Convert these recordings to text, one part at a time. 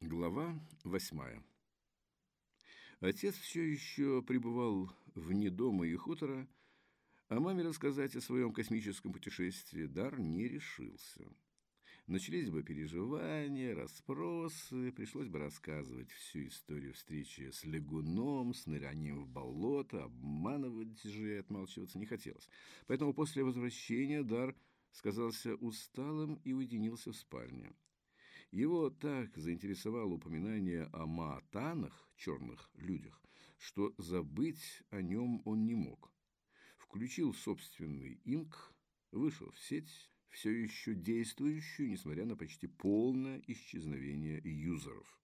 Глава восьмая. Отец все еще пребывал вне дома и хутора, а маме рассказать о своем космическом путешествии Дар не решился. Начались бы переживания, расспросы, пришлось бы рассказывать всю историю встречи с лягуном, с нырянием в болото, обманывать же и отмалчиваться не хотелось. Поэтому после возвращения Дар сказался усталым и уединился в спальне. Его так заинтересовало упоминание о маатанах, черных людях, что забыть о нем он не мог. Включил собственный инк, вышел в сеть, все еще действующую, несмотря на почти полное исчезновение юзеров.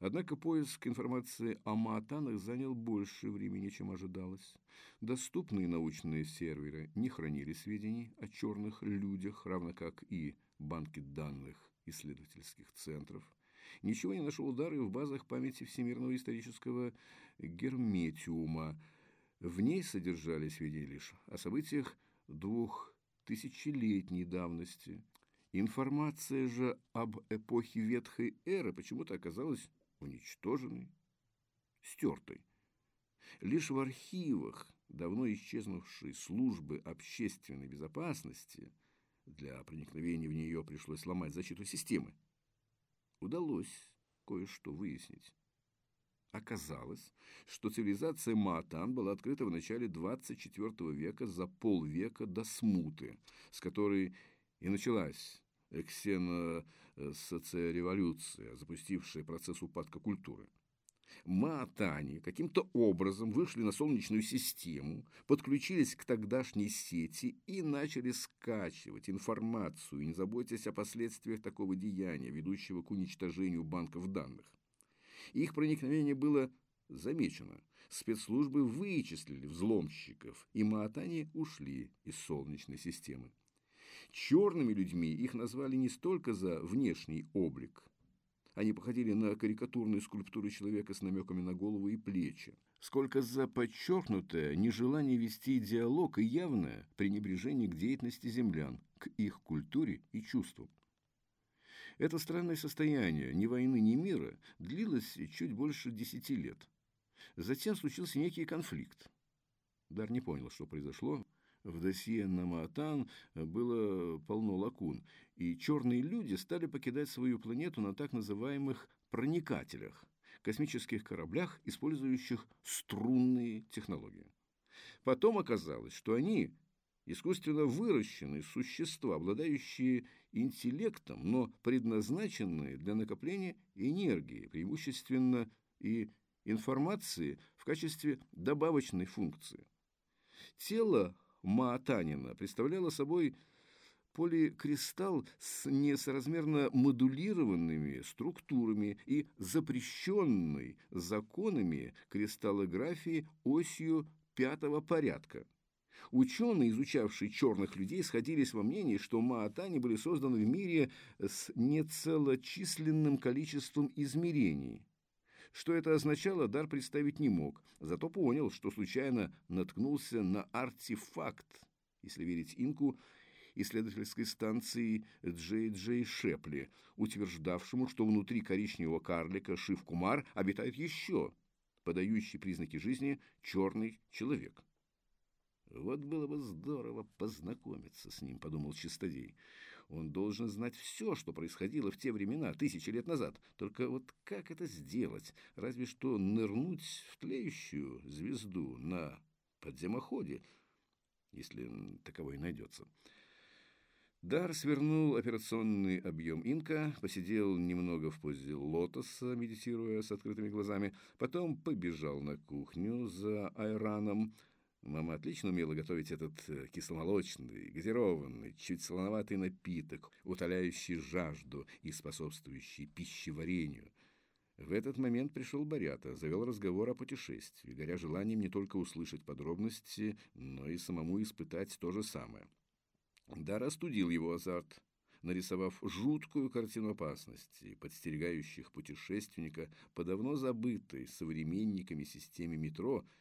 Однако поиск информации о маатанах занял больше времени, чем ожидалось. Доступные научные серверы не хранили сведений о черных людях, равно как и банки данных исследовательских центров. Ничего не нашел удары в базах памяти Всемирного исторического герметиума. В ней содержались сведения лишь о событиях двух тысячелетней давности. Информация же об эпохе Ветхой Эры почему-то оказалась уничтоженной, стертой. Лишь в архивах давно исчезнувшей службы общественной безопасности для проникновения в нее пришлось сломать защиту системы. Удалось кое-что выяснить. Оказалось, что цивилизация Маатан была открыта в начале 24 века за полвека до смуты, с которой и началась ксеносоциореволюция, запустившая процесс упадка культуры. Маатани каким-то образом вышли на Солнечную систему, подключились к тогдашней сети и начали скачивать информацию, не заботясь о последствиях такого деяния, ведущего к уничтожению банков данных. Их проникновение было замечено. Спецслужбы вычислили взломщиков, и маатани ушли из Солнечной системы. Черными людьми их назвали не столько за внешний облик. Они походили на карикатурные скульптуры человека с намеками на голову и плечи. Сколько за подчеркнутое нежелание вести диалог и явное пренебрежение к деятельности землян, к их культуре и чувствам. Это странное состояние ни войны, ни мира длилось чуть больше десяти лет. Затем случился некий конфликт. Дар не понял, что произошло. В досье на Маатан было полно лакун, и черные люди стали покидать свою планету на так называемых проникателях, космических кораблях, использующих струнные технологии. Потом оказалось, что они искусственно выращенные существа, обладающие интеллектом, но предназначенные для накопления энергии, преимущественно и информации в качестве добавочной функции. Тело Маатанина представляло собой поликристалл с несоразмерно модулированными структурами и запрещенной законами кристаллографии осью пятого порядка – Ученые, изучавшие черных людей, сходились во мнении, что маатани были созданы в мире с нецелочисленным количеством измерений. Что это означало, Дар представить не мог, зато понял, что случайно наткнулся на артефакт, если верить Инку, исследовательской станции Джей Джей Шепли, утверждавшему, что внутри коричневого карлика Шив-Кумар обитает еще подающий признаки жизни черный человек. Вот было бы здорово познакомиться с ним, подумал Чистодей. Он должен знать все, что происходило в те времена, тысячи лет назад. Только вот как это сделать? Разве что нырнуть в тлеющую звезду на подземоходе, если таковой найдется. Дар свернул операционный объем инка, посидел немного в позе лотоса, медитируя с открытыми глазами, потом побежал на кухню за айраном, Мама отлично умела готовить этот э, кисломолочный, газированный, чуть солоноватый напиток, утоляющий жажду и способствующий пищеварению. В этот момент пришел Борята, завел разговор о путешествии, горя желанием не только услышать подробности, но и самому испытать то же самое. Дар остудил его азарт, нарисовав жуткую картину опасности, подстерегающих путешественника по давно забытой современниками системе метро –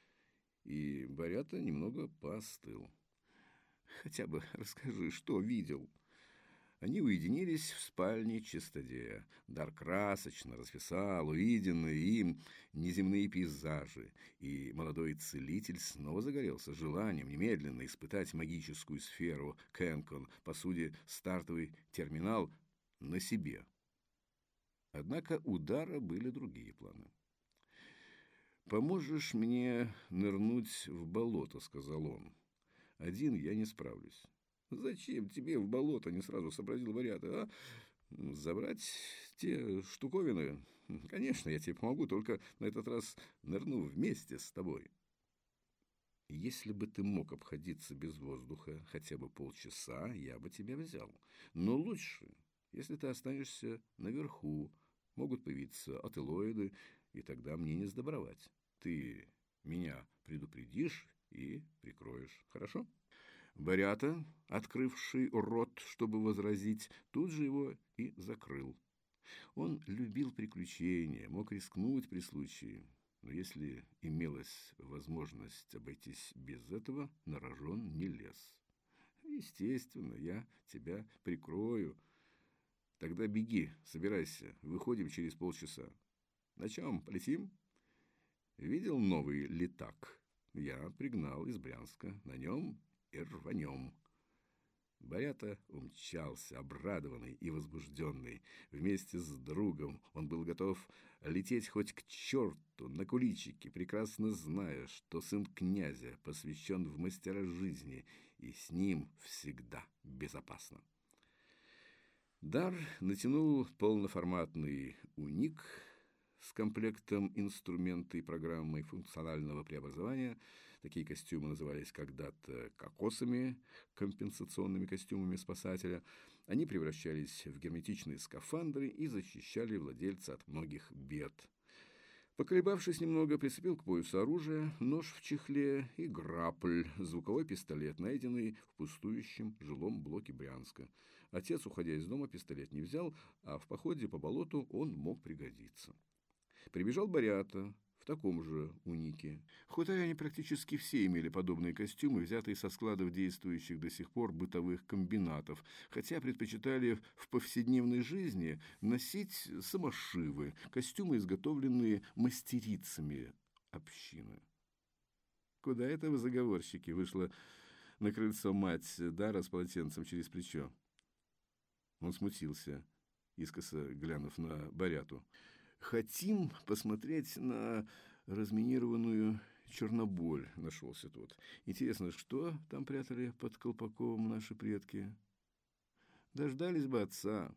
и Борята немного поостыл. «Хотя бы расскажи, что видел?» Они уединились в спальне чистодея. Дар красочно расписал увиденные им неземные пейзажи, и молодой целитель снова загорелся желанием немедленно испытать магическую сферу Кэнкон, по сути, стартовый терминал, на себе. Однако у Дара были другие планы. «Поможешь мне нырнуть в болото», — сказал он. «Один я не справлюсь». «Зачем тебе в болото?» — не сразу сообразил варианты. «А забрать те штуковины? Конечно, я тебе помогу, только на этот раз нырну вместе с тобой». Если бы ты мог обходиться без воздуха хотя бы полчаса, я бы тебя взял. Но лучше, если ты останешься наверху, могут появиться ателоиды, и тогда мне не сдобровать. Ты меня предупредишь и прикроешь, хорошо? Борята, открывший рот, чтобы возразить, тут же его и закрыл. Он любил приключения, мог рискнуть при случае, но если имелась возможность обойтись без этого, на рожон не лез. Естественно, я тебя прикрою. Тогда беги, собирайся, выходим через полчаса. На чем полетим? Видел новый летак? Я пригнал из Брянска. На нем и рванем. Борята умчался, обрадованный и возбужденный. Вместе с другом он был готов лететь хоть к черту на куличики, прекрасно зная, что сын князя посвящен в мастера жизни, и с ним всегда безопасно. Дар натянул полноформатный уник с комплектом инструмента и программой функционального преобразования – Такие костюмы назывались когда-то кокосами, компенсационными костюмами спасателя. Они превращались в герметичные скафандры и защищали владельца от многих бед. Поколебавшись немного, прицепил к поясу оружие, нож в чехле и грапль, звуковой пистолет, найденный в пустующем жилом блоке Брянска. Отец, уходя из дома, пистолет не взял, а в походе по болоту он мог пригодиться. Прибежал Борята, таком же унике. Хуторяне практически все имели подобные костюмы, взятые со складов действующих до сих пор бытовых комбинатов, хотя предпочитали в повседневной жизни носить самошивы, костюмы, изготовленные мастерицами общины. Куда это вы, заговорщики, вышла на крыльцо мать Дара с полотенцем через плечо. Он смутился, искоса глянув на Боряту. Хотим посмотреть на разминированную Черноболь, нашелся тот. Интересно, что там прятали под колпаком наши предки? Дождались бы отца.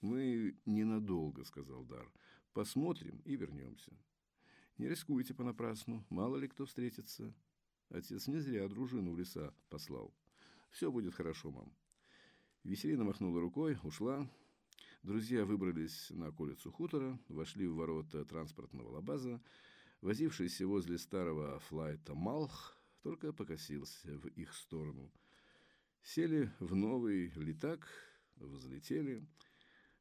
Мы ненадолго, сказал Дар. Посмотрим и вернемся. Не рискуйте понапрасну, мало ли кто встретится. Отец не зря дружину в леса послал. Все будет хорошо, мам. Веселина махнула рукой, ушла. Друзья выбрались на околицу хутора, вошли в ворота транспортного лабаза. Возившийся возле старого флайта Малх только покосился в их сторону. Сели в новый летак, взлетели.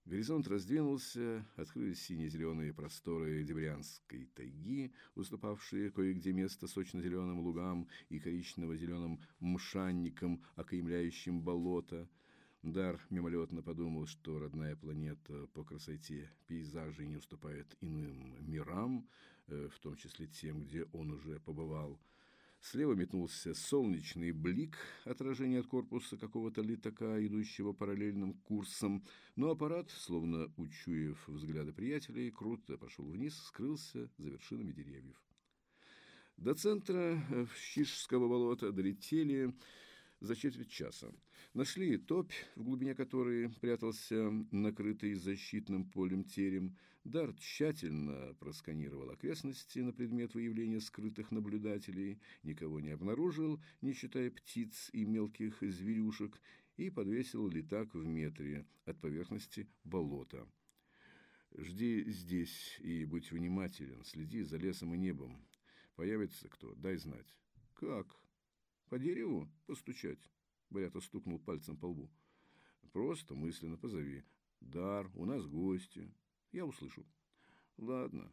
Горизонт раздвинулся, открылись сине-зеленые просторы Дебрянской тайги, уступавшие кое-где место сочно-зеленым лугам и коричнево-зеленым мшанникам, окаймляющим болото – Дар мимолетно подумал, что родная планета по красоте пейзажей не уступает иным мирам, э, в том числе тем, где он уже побывал. Слева метнулся солнечный блик, отражение от корпуса какого-то летака, идущего параллельным курсом, но аппарат, словно учуяв взгляды приятелей, круто пошел вниз, скрылся за вершинами деревьев. До центра э, Щишского болота долетели за четверть часа. Нашли топь, в глубине которой прятался накрытый защитным полем терем. Дар тщательно просканировал окрестности на предмет выявления скрытых наблюдателей, никого не обнаружил, не считая птиц и мелких зверюшек, и подвесил летак в метре от поверхности болота. «Жди здесь и будь внимателен, следи за лесом и небом. Появится кто, дай знать». «Как?» По дереву постучать? Борята стукнул пальцем по лбу. Просто мысленно позови. Дар, у нас гости. Я услышу. Ладно.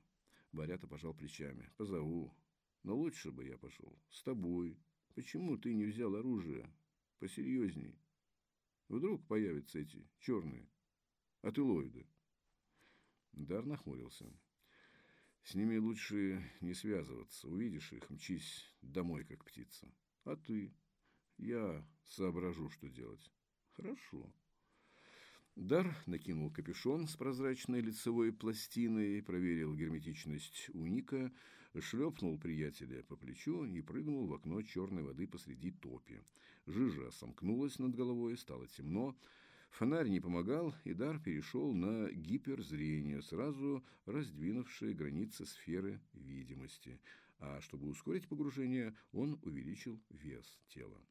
Борята пожал плечами. Позову. Но лучше бы я пошел. С тобой. Почему ты не взял оружие? Посерьезней. Вдруг появятся эти черные ателоиды. Дар нахмурился. С ними лучше не связываться. Увидишь их, мчись домой, как птица. А ты? Я соображу, что делать. Хорошо. Дар накинул капюшон с прозрачной лицевой пластиной, проверил герметичность уника, шлепнул приятеля по плечу и прыгнул в окно черной воды посреди топи. Жижа сомкнулась над головой, стало темно. Фонарь не помогал, и Дар перешел на гиперзрение, сразу раздвинувшие границы сферы видимости. А чтобы ускорить погружение, он увеличил вес тела.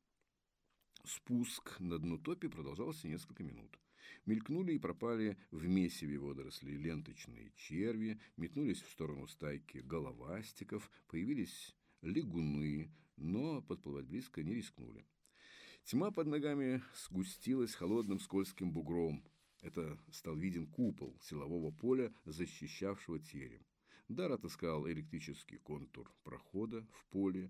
Спуск на дно топи продолжался несколько минут. Мелькнули и пропали в месиве водорослей ленточные черви, метнулись в сторону стайки головастиков, появились лягуны, но подплывать близко не рискнули. Тьма под ногами сгустилась холодным скользким бугром. Это стал виден купол силового поля, защищавшего терем. Дар отыскал электрический контур прохода в поле,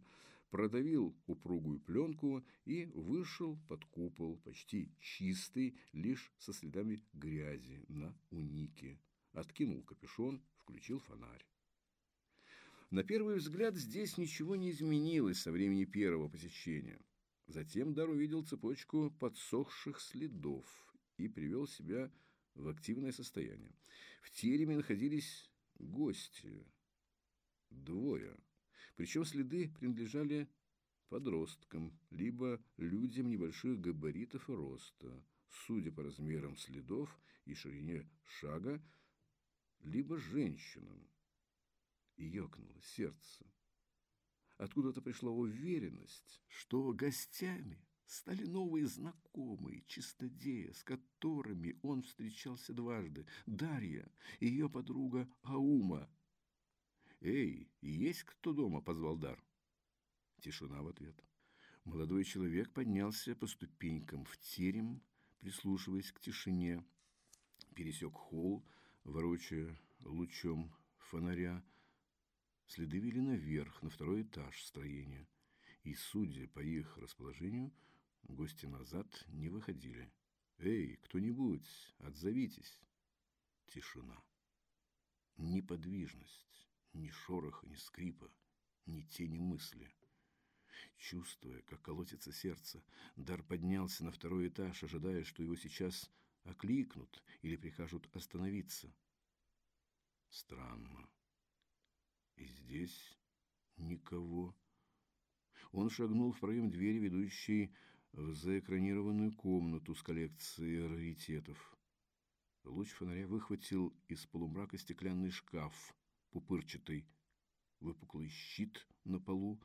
продавил упругую пленку и вышел под купол, почти чистый, лишь со следами грязи на унике. Откинул капюшон, включил фонарь. На первый взгляд здесь ничего не изменилось со времени первого посещения. Затем Дар увидел цепочку подсохших следов и привел себя в активное состояние. В тереме находились гости. Двое. Причем следы принадлежали подросткам, либо людям небольших габаритов и роста, судя по размерам следов и ширине шага, либо женщинам. И ёкнуло сердце. Откуда-то пришла уверенность, что гостями стали новые знакомые, чистодея, с которыми он встречался дважды. Дарья и ее подруга Аума. «Эй, есть кто дома?» – позвал Дар. Тишина в ответ. Молодой человек поднялся по ступенькам в терем, прислушиваясь к тишине, пересек холл, ворочая лучом фонаря, Следы вели наверх, на второй этаж строения, и, судя по их расположению, гости назад не выходили. «Эй, кто-нибудь, отзовитесь!» Тишина. Неподвижность, ни шороха, ни скрипа, ни тени мысли. Чувствуя, как колотится сердце, Дар поднялся на второй этаж, ожидая, что его сейчас окликнут или прикажут остановиться. Странно. И здесь никого. Он шагнул в проем двери, ведущей в заэкранированную комнату с коллекцией раритетов. Луч фонаря выхватил из полумрака стеклянный шкаф, пупырчатый, выпуклый щит на полу,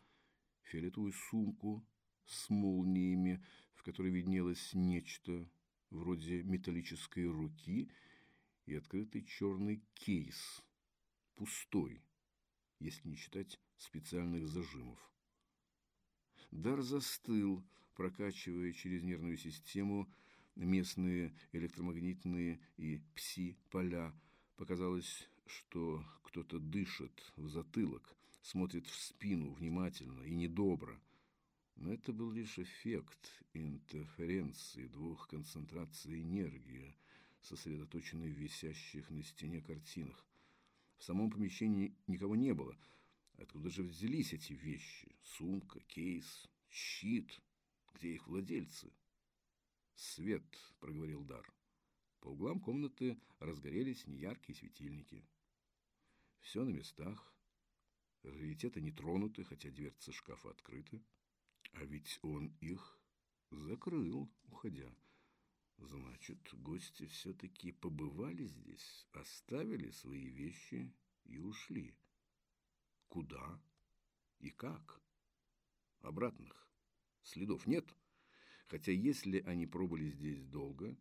фиолетовую сумку с молниями, в которой виднелось нечто вроде металлической руки и открытый черный кейс, пустой, если не считать специальных зажимов. Дар застыл, прокачивая через нервную систему местные электромагнитные и пси-поля. Показалось, что кто-то дышит в затылок, смотрит в спину внимательно и недобро. Но это был лишь эффект интерференции двух концентраций энергии, сосредоточенной в висящих на стене картинах. В самом помещении никого не было. Откуда же взялись эти вещи? Сумка, кейс, щит. Где их владельцы? Свет, проговорил Дар. По углам комнаты разгорелись неяркие светильники. Все на местах. Раритеты не тронуты, хотя дверцы шкафа открыты. А ведь он их закрыл, уходя. Значит, гости все-таки побывали здесь, оставили свои вещи и ушли. Куда и как? Обратных следов нет. Хотя если они пробыли здесь долго,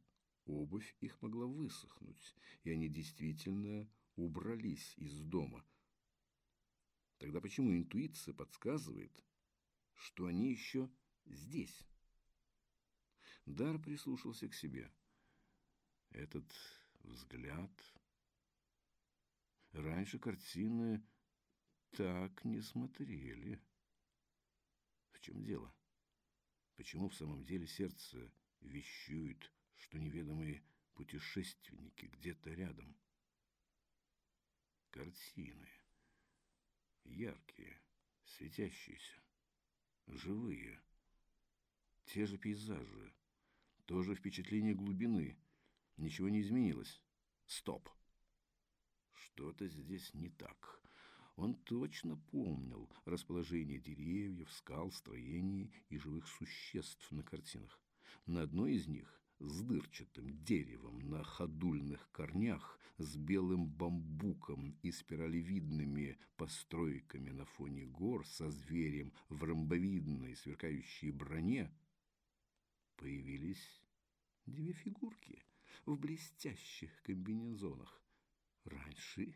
обувь их могла высохнуть, и они действительно убрались из дома. Тогда почему интуиция подсказывает, что они еще здесь? Дар прислушался к себе. Этот взгляд... Раньше картины так не смотрели. В чем дело? Почему в самом деле сердце вещуют, что неведомые путешественники где-то рядом. Картины. Яркие, светящиеся, живые. Те же пейзажи, тоже впечатление глубины. Ничего не изменилось. Стоп. Что-то здесь не так. Он точно помнил расположение деревьев, скал, строений и живых существ на картинах. На одной из них с дырчатым деревом на ходульных корнях, с белым бамбуком и спиралевидными постройками на фоне гор со зверем в ромбовидной сверкающей броне, появились две фигурки в блестящих комбинезонах. Раньше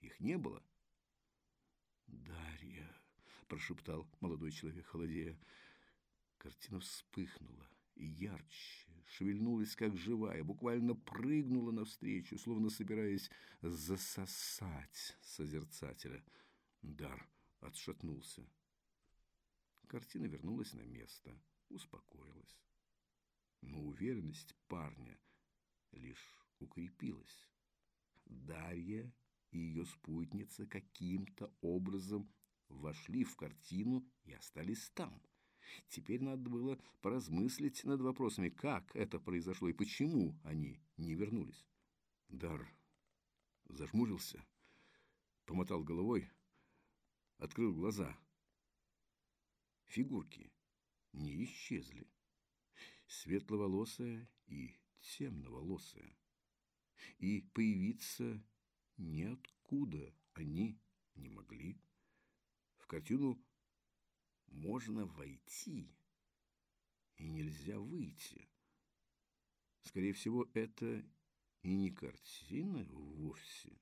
их не было. «Дарья!» – прошептал молодой человек, холодея. Картина вспыхнула и ярче, шевельнулась как живая, буквально прыгнула навстречу, словно собираясь засосать созерцателя. Дар отшатнулся. Картина вернулась на место, успокоилась. Но уверенность парня лишь укрепилась. Дарья и ее спутница каким-то образом вошли в картину и остались там. Теперь надо было поразмыслить над вопросами, как это произошло и почему они не вернулись. Дар зажмурился, помотал головой, открыл глаза. Фигурки не исчезли. Светловолосая и темноволосая. И появиться ниоткуда они не могли. В картину можно войти, и нельзя выйти. Скорее всего, это и не картина вовсе,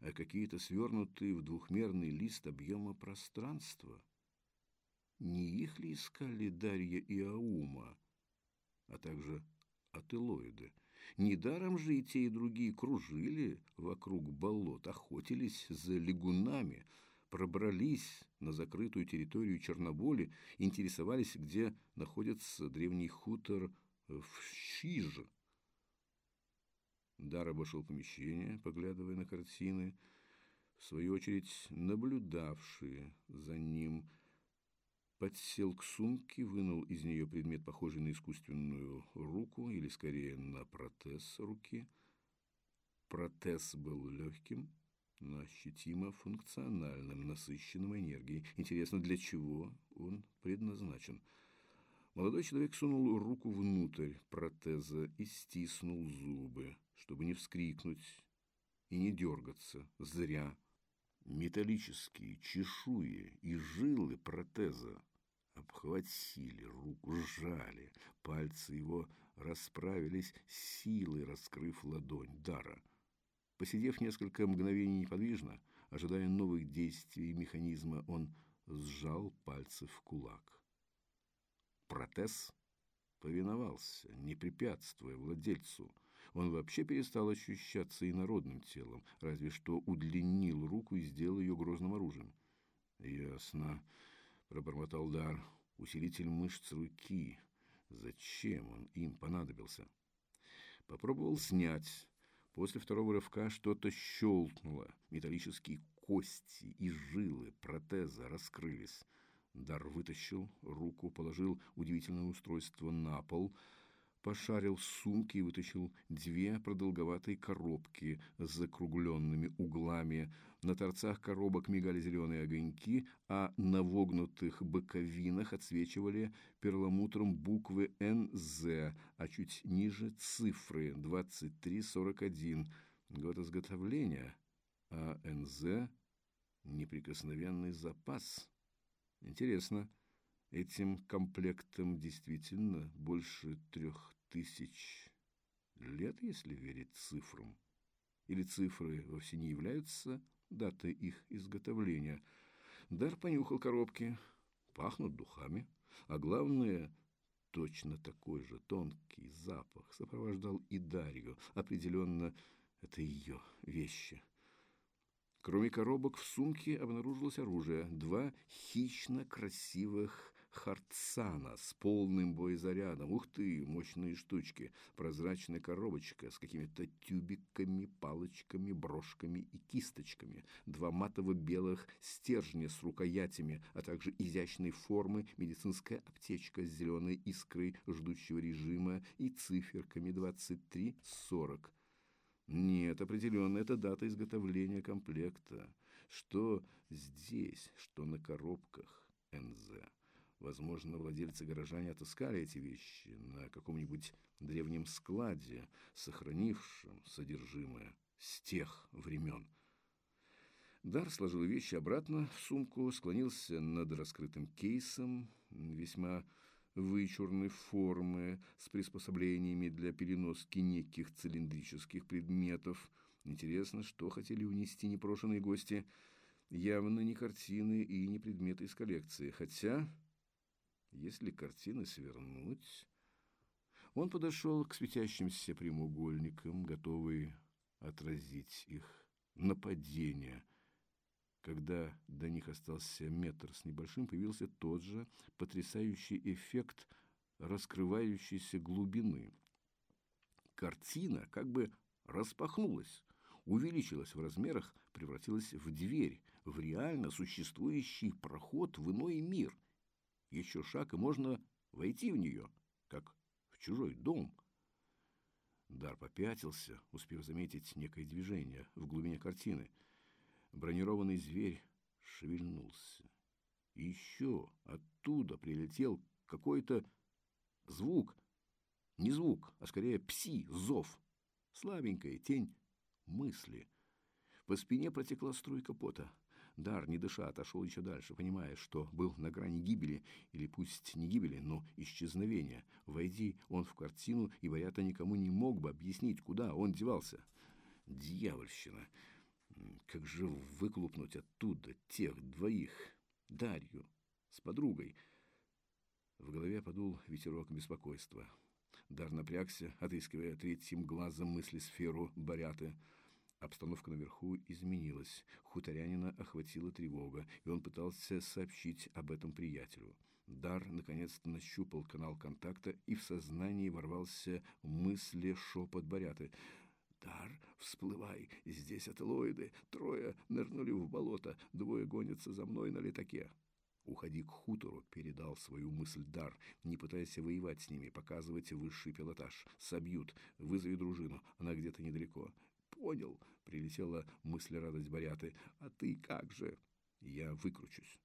а какие-то свернутые в двухмерный лист объема пространства. Не их ли искали Дарья и Аума, а также ателоиды? Недаром же и те, и другие кружили вокруг болот, охотились за лягунами – пробрались на закрытую территорию Черноболи, интересовались, где находится древний хутор в Щиже. Дар обошел помещение, поглядывая на картины, в свою очередь наблюдавшие за ним. Подсел к сумке, вынул из нее предмет, похожий на искусственную руку, или скорее на протез руки. Протез был легким, но ощутимо функциональным, насыщенным энергией. Интересно, для чего он предназначен? Молодой человек сунул руку внутрь протеза и стиснул зубы, чтобы не вскрикнуть и не дергаться. Зря. Металлические чешуи и жилы протеза обхватили руку, сжали. Пальцы его расправились силой, раскрыв ладонь Дара – Посидев несколько мгновений неподвижно, ожидая новых действий механизма, он сжал пальцы в кулак. Протез повиновался, не препятствуя владельцу. Он вообще перестал ощущаться инородным телом, разве что удлинил руку и сделал ее грозным оружием. «Ясно», — пробормотал Дар, — «усилитель мышц руки. Зачем он им понадобился?» Попробовал снять После второго рывка что-то щелкнуло. Металлические кости и жилы протеза раскрылись. Дар вытащил руку, положил удивительное устройство на пол – пошарил в сумке и вытащил две продолговатые коробки с закругленными углами. На торцах коробок мигали зеленые огоньки, а на вогнутых боковинах отсвечивали перламутром буквы НЗ, а чуть ниже цифры 2341. Год изготовления, а НЗ – неприкосновенный запас. Интересно, Этим комплектом действительно больше трех тысяч лет, если верить цифрам. Или цифры вовсе не являются датой их изготовления. Дар понюхал коробки, пахнут духами, а главное, точно такой же тонкий запах сопровождал и Дарью. Определенно, это ее вещи. Кроме коробок в сумке обнаружилось оружие. Два хищно красивых Хартсана с полным боезарядом. Ух ты, мощные штучки. Прозрачная коробочка с какими-то тюбиками, палочками, брошками и кисточками. Два матово-белых стержня с рукоятями, а также изящной формы медицинская аптечка с зеленой искрой ждущего режима и циферками 23-40. Нет, определенно, это дата изготовления комплекта. Что здесь, что на коробках НЗ. Возможно, владельцы гаража не отыскали эти вещи на каком-нибудь древнем складе, сохранившем содержимое с тех времен. Дар сложил вещи обратно в сумку, склонился над раскрытым кейсом, весьма вычурной формы, с приспособлениями для переноски неких цилиндрических предметов. Интересно, что хотели унести непрошенные гости. Явно не картины и не предметы из коллекции, хотя если картины свернуть... Он подошел к светящимся прямоугольникам, готовый отразить их нападение. Когда до них остался метр с небольшим, появился тот же потрясающий эффект раскрывающейся глубины. Картина как бы распахнулась, увеличилась в размерах, превратилась в дверь, в реально существующий проход в иной мир – еще шаг, и можно войти в нее, как в чужой дом. Дар попятился, успев заметить некое движение в глубине картины. Бронированный зверь шевельнулся. Еще оттуда прилетел какой-то звук. Не звук, а скорее пси, зов. Слабенькая тень мысли. По спине протекла струйка пота. Дар, не дыша, отошел еще дальше, понимая, что был на грани гибели, или пусть не гибели, но исчезновения. Войди он в картину, и Варята никому не мог бы объяснить, куда он девался. Дьявольщина! Как же выклупнуть оттуда тех двоих? Дарью с подругой. В голове подул ветерок беспокойства. Дар напрягся, отыскивая третьим глазом мысли сферу Баряты — Обстановка наверху изменилась. Хуторянина охватила тревога, и он пытался сообщить об этом приятелю. Дар наконец-то нащупал канал контакта, и в сознании ворвался мысли шепот Боряты. «Дар, всплывай! Здесь ателоиды! Трое нырнули в болото, двое гонятся за мной на летаке!» «Уходи к хутору», — передал свою мысль Дар. «Не пытайся воевать с ними, показывайте высший пилотаж. Собьют, вызови дружину, она где-то недалеко понял, прилетела мысль радость Боряты. А ты как же? Я выкручусь.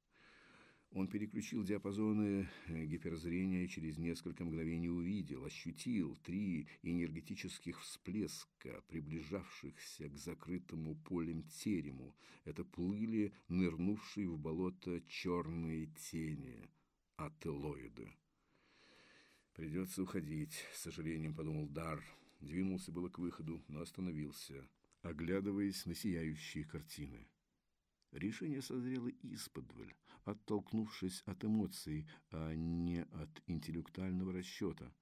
Он переключил диапазоны э, гиперзрения и через несколько мгновений увидел, ощутил три энергетических всплеска, приближавшихся к закрытому полем терему. Это плыли нырнувшие в болото черные тени, ателоиды. «Придется уходить», — с сожалением подумал Дар. Двинулся было к выходу, но остановился, оглядываясь на сияющие картины. Решение созрело исподволь, оттолкнувшись от эмоций, а не от интеллектуального расчета.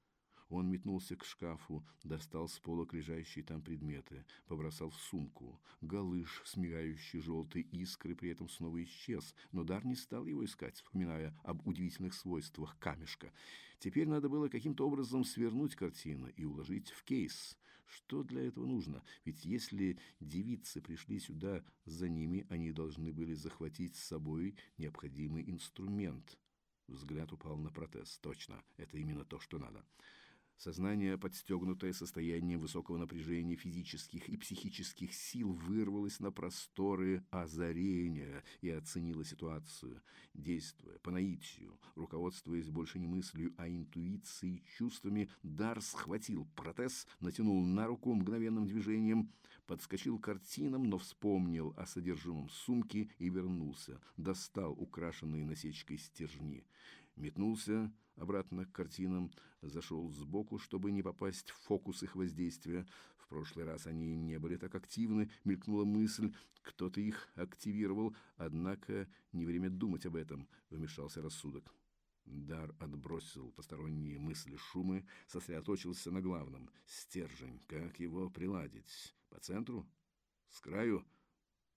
Он метнулся к шкафу, достал с полок лежащие там предметы, побросал в сумку. Галыш, смигающий желтые искры, при этом снова исчез, но Дар не стал его искать, вспоминая об удивительных свойствах камешка. Теперь надо было каким-то образом свернуть картину и уложить в кейс. Что для этого нужно? Ведь если девицы пришли сюда за ними, они должны были захватить с собой необходимый инструмент. Взгляд упал на протез. Точно, это именно то, что надо. Сознание, подстегнутое состоянием высокого напряжения физических и психических сил, вырвалось на просторы озарения и оценило ситуацию, действуя по наитию, руководствуясь больше не мыслью, а интуицией и чувствами, Дар схватил протез, натянул на руку мгновенным движением, подскочил к картинам, но вспомнил о содержимом сумки и вернулся, достал украшенные насечкой стержни метнулся обратно к картинам, зашел сбоку, чтобы не попасть в фокус их воздействия. В прошлый раз они не были так активны, мелькнула мысль, кто-то их активировал, однако не время думать об этом, вмешался рассудок. Дар отбросил посторонние мысли, шумы, сосредоточился на главном — стержень, как его приладить. По центру? С краю?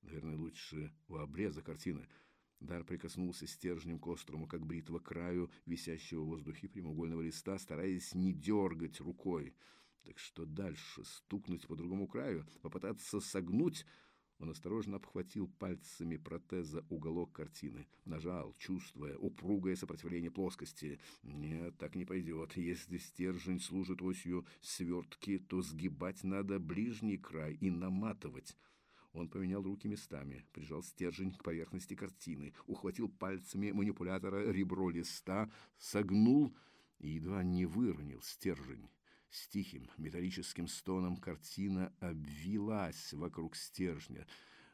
Наверное, лучше у обреза картины — Дар прикоснулся стержнем к острому, как бритва, краю висящего в воздухе прямоугольного листа, стараясь не дергать рукой. Так что дальше? Стукнуть по другому краю? Попытаться согнуть? Он осторожно обхватил пальцами протеза уголок картины. Нажал, чувствуя упругое сопротивление плоскости. Нет, так не пойдет. Если стержень служит осью свертки, то сгибать надо ближний край и наматывать. Он поменял руки местами, прижал стержень к поверхности картины, ухватил пальцами манипулятора ребро листа, согнул и едва не выронил стержень. С тихим металлическим стоном картина обвилась вокруг стержня,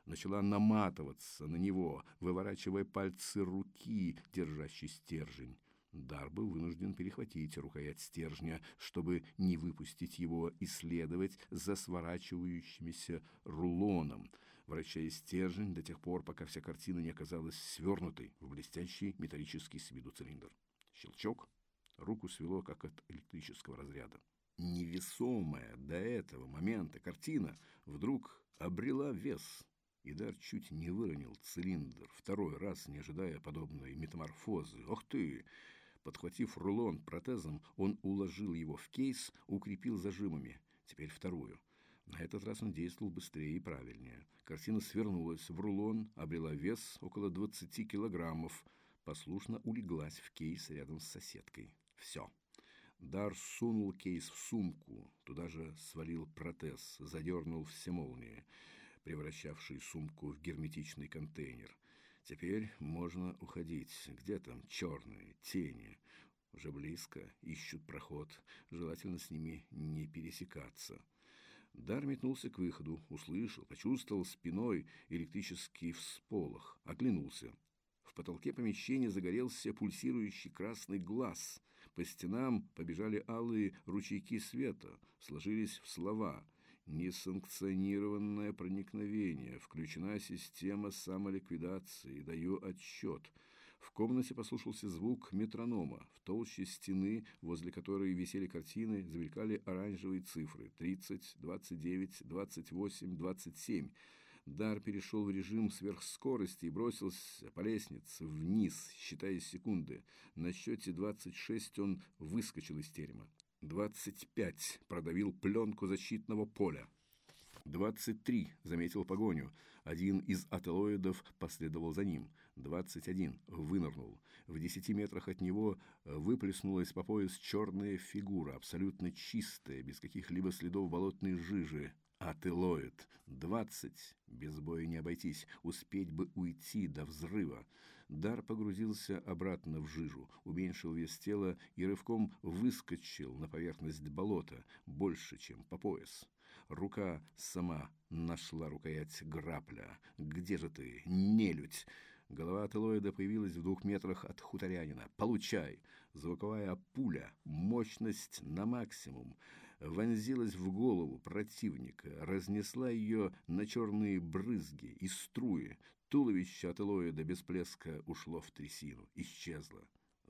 начала наматываться на него, выворачивая пальцы руки, держащей стержень. Дар был вынужден перехватить рукоять стержня, чтобы не выпустить его и следовать за сворачивающимся рулоном, вращая стержень до тех пор, пока вся картина не оказалась свернутой в блестящий металлический с виду цилиндр. Щелчок. Руку свело, как от электрического разряда. Невесомая до этого момента картина вдруг обрела вес, и Дар чуть не выронил цилиндр, второй раз не ожидая подобной метаморфозы. «Ох ты!» Подхватив рулон протезом, он уложил его в кейс, укрепил зажимами. Теперь вторую. На этот раз он действовал быстрее и правильнее. Картина свернулась в рулон, обрела вес около 20 килограммов, послушно улеглась в кейс рядом с соседкой. Все. Дар сунул кейс в сумку, туда же свалил протез, задернул все молнии, превращавшие сумку в герметичный контейнер. Теперь можно уходить. Где там черные тени? Уже близко, ищут проход. Желательно с ними не пересекаться. Дар метнулся к выходу, услышал, почувствовал спиной электрический всполох, оглянулся. В потолке помещения загорелся пульсирующий красный глаз. По стенам побежали алые ручейки света, сложились в слова — Несанкционированное проникновение. Включена система самоликвидации. Даю отсчет. В комнате послушался звук метронома. В толще стены, возле которой висели картины, замелькали оранжевые цифры. 30, 29, 28, 27. Дар перешел в режим сверхскорости и бросился по лестнице вниз, считая секунды. На счете 26 он выскочил из терема. «Двадцать пять!» – продавил пленку защитного поля. «Двадцать три!» – заметил погоню. Один из ателоидов последовал за ним. «Двадцать один!» – вынырнул. В десяти метрах от него выплеснулась по пояс черная фигура, абсолютно чистая, без каких-либо следов болотной жижи. Ателоид. Двадцать. Без боя не обойтись. Успеть бы уйти до взрыва. Дар погрузился обратно в жижу, уменьшил вес тела и рывком выскочил на поверхность болота, больше, чем по пояс. Рука сама нашла рукоять грапля. «Где же ты, нелюдь?» Голова Ателоида появилась в двух метрах от хуторянина. «Получай!» Звуковая пуля, мощность на максимум, вонзилась в голову противника, разнесла ее на черные брызги и струи. Туловище от Элоида без плеска ушло в трясину, исчезло.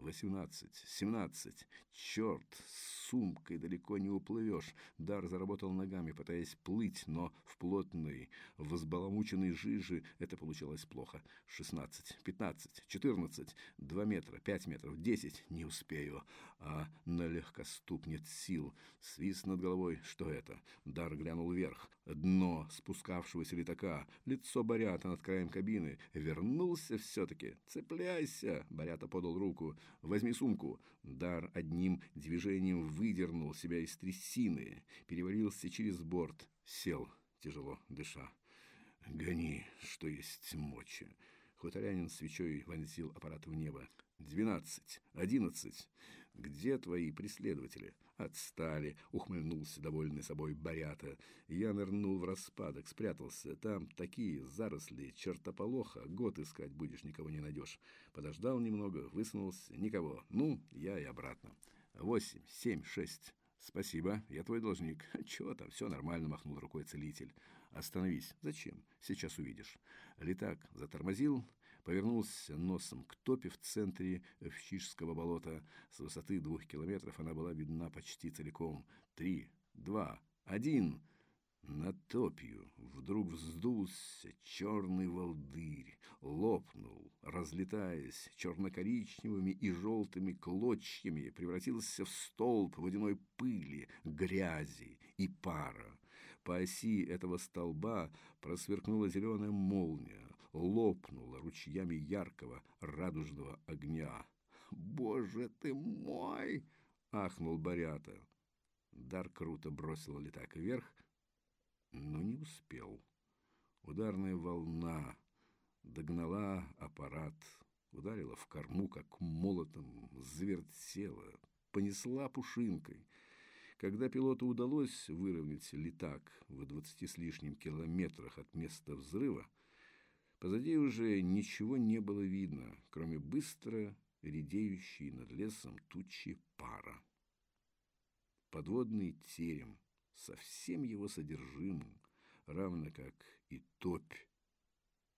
Восемнадцать, семнадцать. Черт, с сумкой далеко не уплывешь. Дар заработал ногами, пытаясь плыть, но в плотной, взбаламученной жиже это получалось плохо. Шестнадцать, пятнадцать, четырнадцать. Два метра, пять метров, десять. Не успею. А на легкоступ нет сил. Свист над головой. Что это? Дар глянул вверх. Дно спускавшегося летака. Лицо Борята над краем кабины. Вернулся все-таки. Цепляйся. Борята подал руку. Возьми сумку. Дар одним движением выдернул себя из трясины, перевалился через борт, сел, тяжело дыша. «Гони, что есть мочи!» Хуторянин свечой вонзил аппарат в небо. «Двенадцать! Одиннадцать! Где твои преследователи?» «Отстали!» — ухмыльнулся довольный собой Борята. Я нырнул в распадок, спрятался. Там такие заросли, чертополоха, год искать будешь, никого не найдешь. Подождал немного, высунулся, никого. Ну, я и обратно. Восемь, семь, шесть. Спасибо, я твой должник. Чего там, все нормально, махнул рукой целитель. Остановись. Зачем? Сейчас увидишь. Летак затормозил, повернулся носом к топе в центре Вщижского болота. С высоты двух километров она была видна почти целиком. Три, два, один. Над топью вдруг вздулся черный волдырь. лопнул, разлетаясь черно-коричневыми и желтыми клочьями, превратился в столб водяной пыли, грязи и пара. По оси этого столба просверкнула зеленая молния, лопнула ручьями яркого радужного огня. «Боже ты мой!» — ахнул Борята. Дар круто бросил летак вверх, но не успел. Ударная волна догнала аппарат, ударила в корму, как молотом, завертела, понесла пушинкой. Когда пилоту удалось выровнять летак в двадцати с лишним километрах от места взрыва, позади уже ничего не было видно, кроме быстро редеющей над лесом тучи пара. Подводный терем со всем его содержимым, равно как и топь,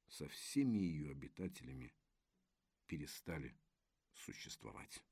со всеми ее обитателями перестали существовать.